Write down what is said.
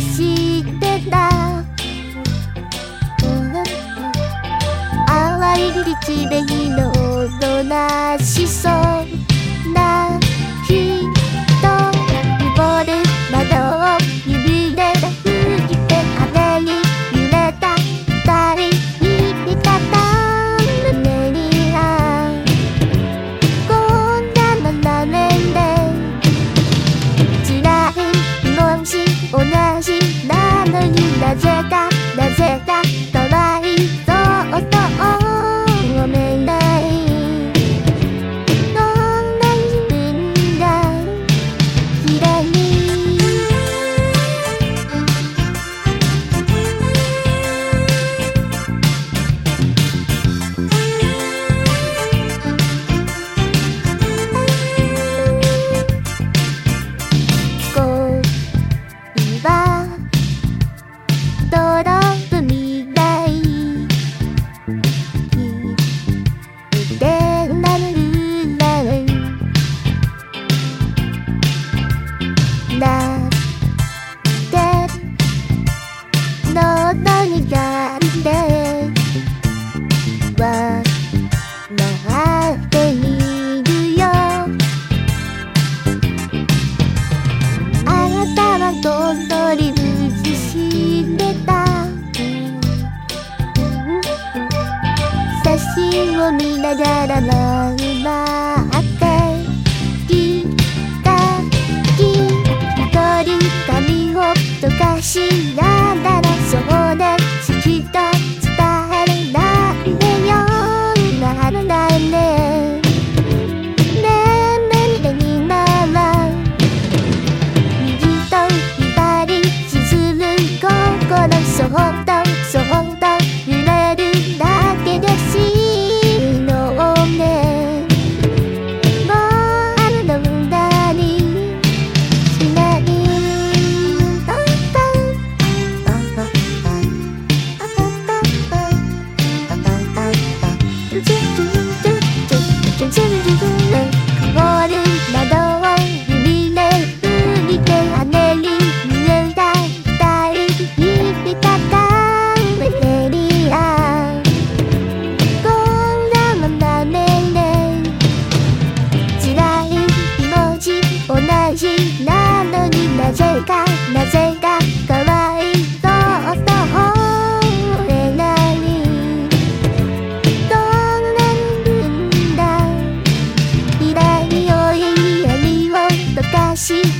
してた。淡いリチベイの音なしそう。なのになぜかなぜか可愛いを見ながらし